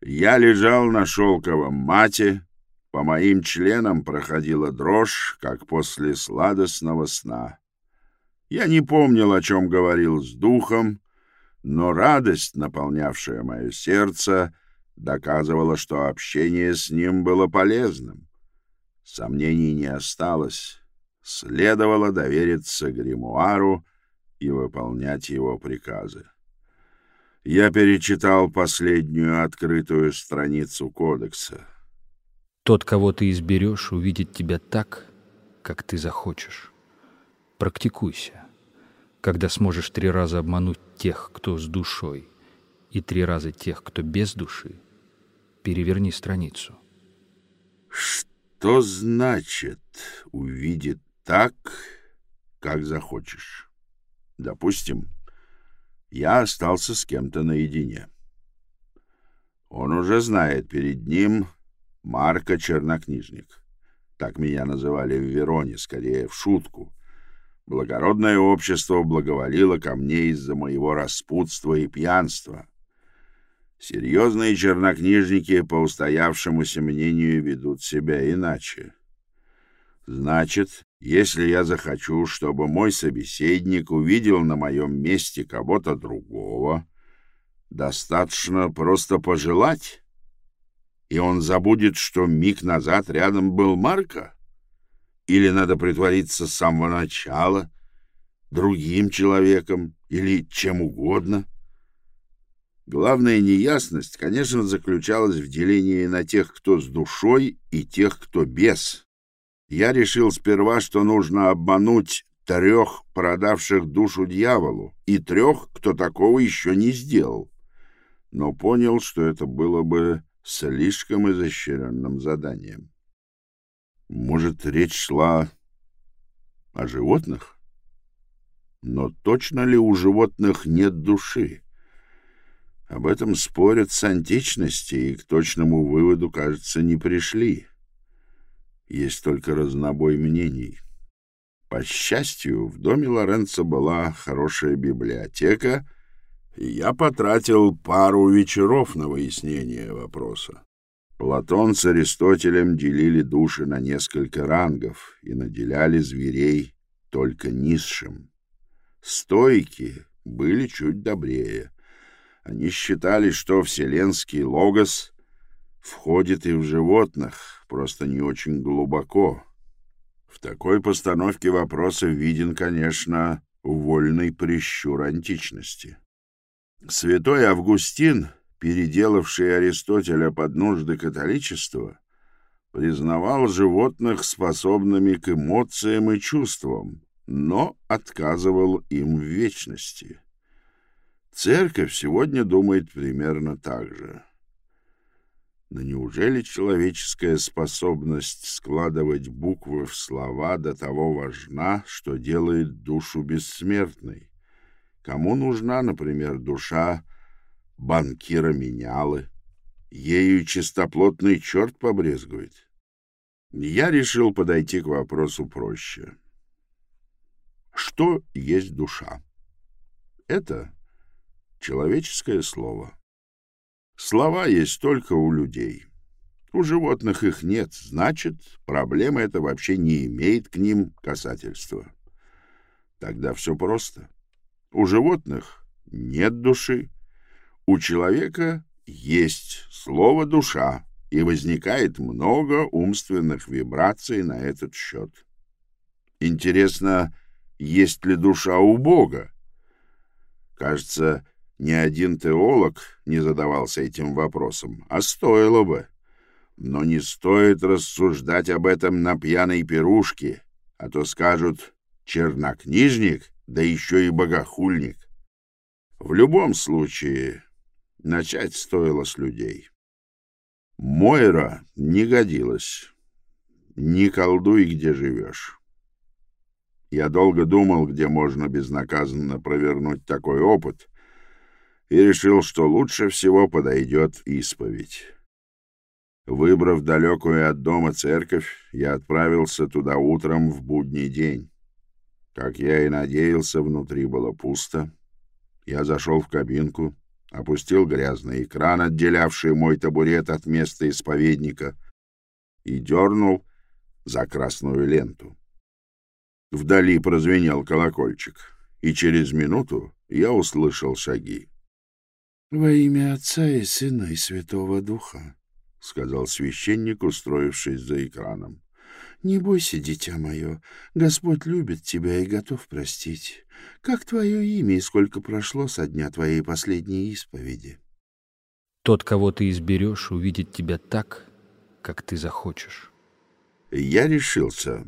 Я лежал на шелковом мате, по моим членам проходила дрожь, как после сладостного сна. Я не помнил, о чем говорил с духом, но радость, наполнявшая мое сердце, доказывала, что общение с ним было полезным. Сомнений не осталось. Следовало довериться гримуару и выполнять его приказы. Я перечитал последнюю открытую страницу кодекса. Тот, кого ты изберешь, увидит тебя так, как ты захочешь. Практикуйся. Когда сможешь три раза обмануть тех, кто с душой, и три раза тех, кто без души, переверни страницу. Что значит увидит так, как захочешь? Допустим, я остался с кем-то наедине. Он уже знает перед ним Марка Чернокнижник. Так меня называли в Вероне, скорее в шутку. Благородное общество благоволило ко мне из-за моего распутства и пьянства. Серьезные чернокнижники, по устоявшемуся мнению, ведут себя иначе. Значит, если я захочу, чтобы мой собеседник увидел на моем месте кого-то другого, достаточно просто пожелать, и он забудет, что миг назад рядом был Марка? Или надо притвориться с самого начала другим человеком или чем угодно? Главная неясность, конечно, заключалась в делении на тех, кто с душой, и тех, кто без. Я решил сперва, что нужно обмануть трех, продавших душу дьяволу, и трех, кто такого еще не сделал. Но понял, что это было бы слишком изощренным заданием. Может, речь шла о животных? Но точно ли у животных нет души? Об этом спорят с античности и к точному выводу, кажется, не пришли. Есть только разнобой мнений. По счастью, в доме Лоренцо была хорошая библиотека, и я потратил пару вечеров на выяснение вопроса. Платон с Аристотелем делили души на несколько рангов и наделяли зверей только низшим. Стойки были чуть добрее. Они считали, что вселенский логос входит и в животных, просто не очень глубоко. В такой постановке вопроса виден, конечно, вольный прищур античности. Святой Августин, переделавший Аристотеля под нужды католичества, признавал животных способными к эмоциям и чувствам, но отказывал им в вечности. Церковь сегодня думает примерно так же. Но неужели человеческая способность складывать буквы в слова до того важна, что делает душу бессмертной? Кому нужна, например, душа банкира Менялы? Ею чистоплотный черт побрезгует. Я решил подойти к вопросу проще. Что есть душа? Это человеческое слово. Слова есть только у людей. У животных их нет, значит, проблема эта вообще не имеет к ним касательства. Тогда все просто. У животных нет души, у человека есть слово «душа», и возникает много умственных вибраций на этот счет. Интересно, есть ли душа у Бога? Кажется, ни один теолог не задавался этим вопросом, а стоило бы. Но не стоит рассуждать об этом на пьяной пирушке, а то скажут «чернокнижник, да еще и богохульник». В любом случае, начать стоило с людей. Мойра не годилась. Не колдуй, где живешь. Я долго думал, где можно безнаказанно провернуть такой опыт, и решил, что лучше всего подойдет исповедь. Выбрав далекую от дома церковь, я отправился туда утром в будний день. Как я и надеялся, внутри было пусто. Я зашел в кабинку, опустил грязный экран, отделявший мой табурет от места исповедника, и дернул за красную ленту. Вдали прозвенел колокольчик, и через минуту я услышал шаги. — Во имя Отца и Сына и Святого Духа, — сказал священник, устроившись за экраном. — Не бойся, дитя мое, Господь любит тебя и готов простить. Как твое имя и сколько прошло со дня твоей последней исповеди? Тот, кого ты изберешь, увидит тебя так, как ты захочешь. Я решился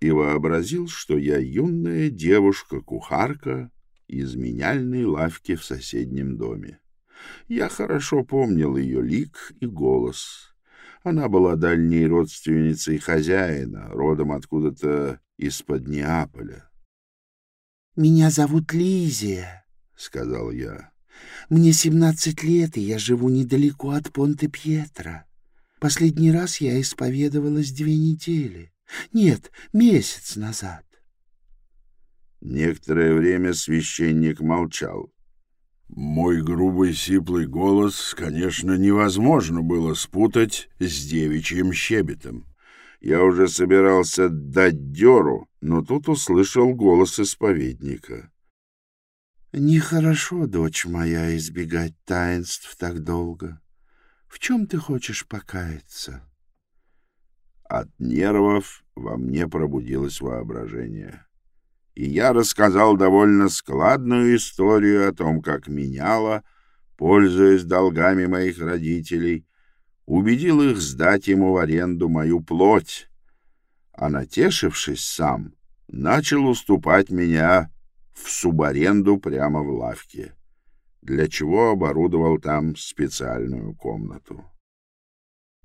и вообразил, что я юная девушка-кухарка из меняльной лавки в соседнем доме. Я хорошо помнил ее лик и голос. Она была дальней родственницей хозяина, родом откуда-то из-под Неаполя. — Меня зовут Лизия, — сказал я. — Мне семнадцать лет, и я живу недалеко от Понте-Пьетро. Последний раз я исповедовалась две недели. Нет, месяц назад. Некоторое время священник молчал. Мой грубый сиплый голос, конечно, невозможно было спутать с девичьим щебетом. Я уже собирался дать дёру, но тут услышал голос исповедника. «Нехорошо, дочь моя, избегать таинств так долго. В чем ты хочешь покаяться?» От нервов во мне пробудилось воображение и я рассказал довольно складную историю о том, как меняла, пользуясь долгами моих родителей, убедил их сдать ему в аренду мою плоть, а, натешившись сам, начал уступать меня в субаренду прямо в лавке, для чего оборудовал там специальную комнату.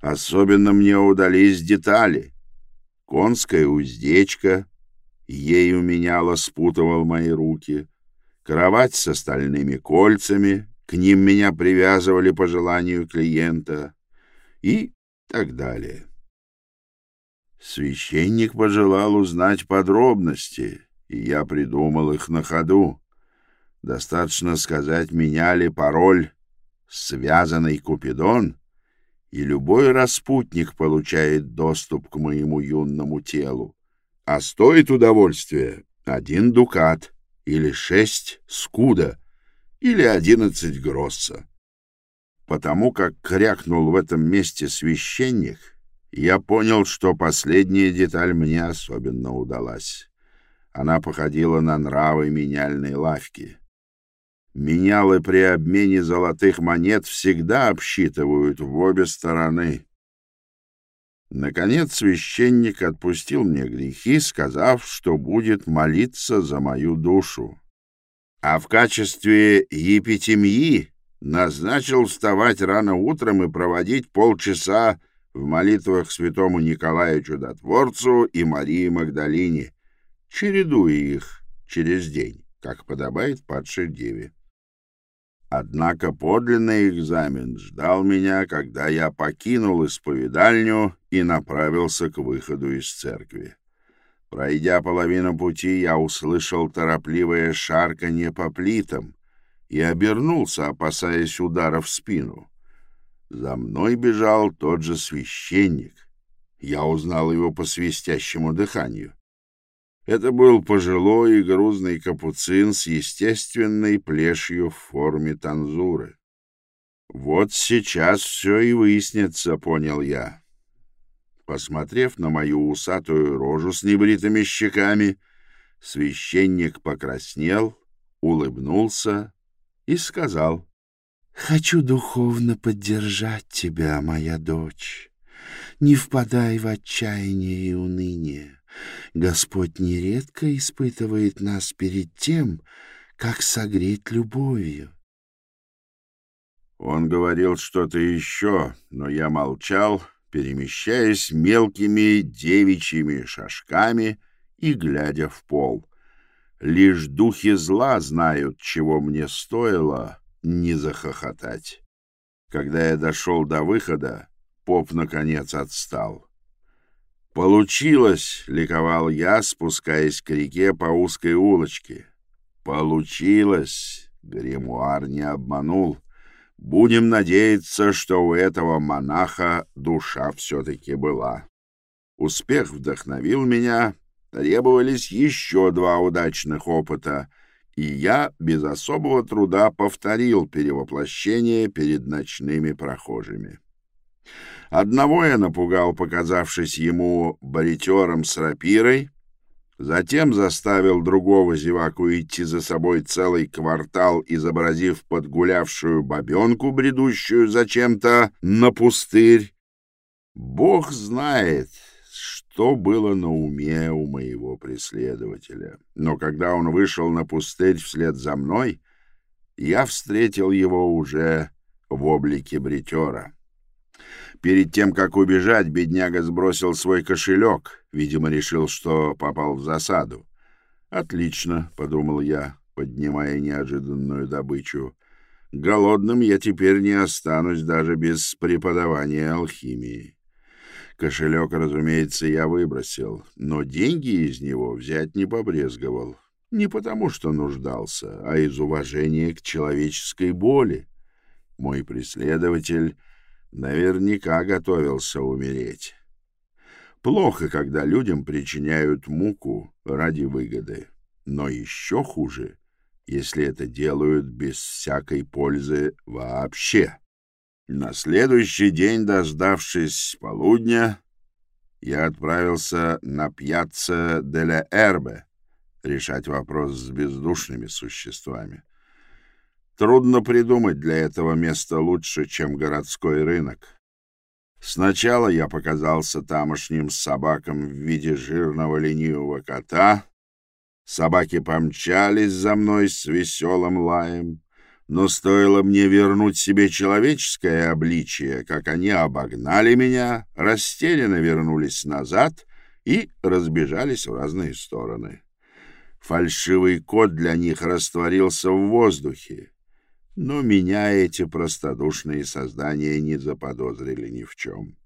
Особенно мне удались детали. Конская уздечка — ею меняло, спутывал мои руки, кровать с остальными кольцами, к ним меня привязывали по желанию клиента и так далее. Священник пожелал узнать подробности, и я придумал их на ходу. Достаточно сказать, меняли пароль «Связанный Купидон», и любой распутник получает доступ к моему юному телу а стоит удовольствие один дукат или шесть скуда или одиннадцать гросса. Потому как крякнул в этом месте священник, я понял, что последняя деталь мне особенно удалась. Она походила на нравы меняльной лавки. Менялы при обмене золотых монет всегда обсчитывают в обе стороны. Наконец священник отпустил мне грехи, сказав, что будет молиться за мою душу. А в качестве епитемьи назначил вставать рано утром и проводить полчаса в молитвах святому Николаю Чудотворцу и Марии Магдалине, чередуя их через день, как подобает падшей деве. Однако подлинный экзамен ждал меня, когда я покинул исповедальню и направился к выходу из церкви. Пройдя половину пути, я услышал торопливое шарканье по плитам и обернулся, опасаясь удара в спину. За мной бежал тот же священник. Я узнал его по свистящему дыханию. Это был пожилой и грузный капуцин с естественной плешью в форме танзуры. Вот сейчас все и выяснится, понял я. Посмотрев на мою усатую рожу с небритыми щеками, священник покраснел, улыбнулся и сказал, «Хочу духовно поддержать тебя, моя дочь. Не впадай в отчаяние и уныние. Господь нередко испытывает нас перед тем, как согреть любовью. Он говорил что-то еще, но я молчал, перемещаясь мелкими девичьими шажками и глядя в пол. Лишь духи зла знают, чего мне стоило не захохотать. Когда я дошел до выхода, поп наконец отстал. «Получилось!» — ликовал я, спускаясь к реке по узкой улочке. «Получилось!» — гримуар не обманул. Будем надеяться, что у этого монаха душа все-таки была. Успех вдохновил меня, требовались еще два удачных опыта, и я без особого труда повторил перевоплощение перед ночными прохожими. Одного я напугал, показавшись ему баритером с рапирой, затем заставил другого зеваку идти за собой целый квартал, изобразив подгулявшую бабенку, бредущую зачем-то на пустырь. Бог знает, что было на уме у моего преследователя. Но когда он вышел на пустырь вслед за мной, я встретил его уже в облике бритера. Перед тем, как убежать, бедняга сбросил свой кошелек. Видимо, решил, что попал в засаду. «Отлично», — подумал я, поднимая неожиданную добычу. «Голодным я теперь не останусь даже без преподавания алхимии». Кошелек, разумеется, я выбросил, но деньги из него взять не побрезговал. Не потому, что нуждался, а из уважения к человеческой боли. Мой преследователь наверняка готовился умереть. Плохо, когда людям причиняют муку ради выгоды, но еще хуже, если это делают без всякой пользы вообще. На следующий день, дождавшись полудня, я отправился на пьяцца де ла Эрбе решать вопрос с бездушными существами. Трудно придумать для этого места лучше, чем городской рынок. Сначала я показался тамошним собакам в виде жирного ленивого кота. Собаки помчались за мной с веселым лаем, но стоило мне вернуть себе человеческое обличие, как они обогнали меня, растерянно вернулись назад и разбежались в разные стороны. Фальшивый кот для них растворился в воздухе. Но меня эти простодушные создания не заподозрили ни в чем.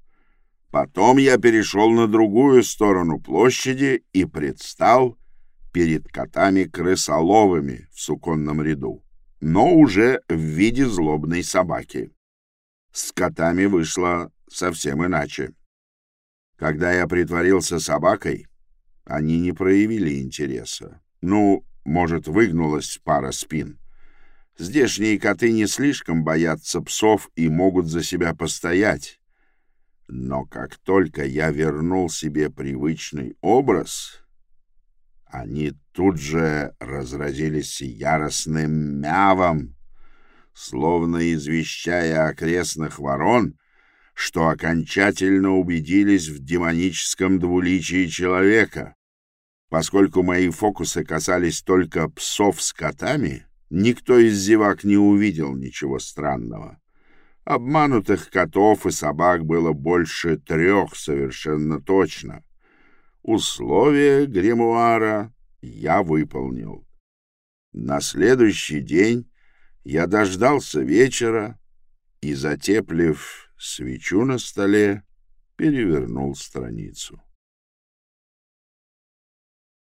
Потом я перешел на другую сторону площади и предстал перед котами-крысоловыми в суконном ряду, но уже в виде злобной собаки. С котами вышло совсем иначе. Когда я притворился собакой, они не проявили интереса. Ну, может, выгнулась пара спин — Здешние коты не слишком боятся псов и могут за себя постоять. Но как только я вернул себе привычный образ, они тут же разразились яростным мявом, словно извещая окрестных ворон, что окончательно убедились в демоническом двуличии человека. Поскольку мои фокусы касались только псов с котами, Никто из зевак не увидел ничего странного. Обманутых котов и собак было больше трех совершенно точно. Условия гримуара я выполнил. На следующий день я дождался вечера и, затеплив свечу на столе, перевернул страницу.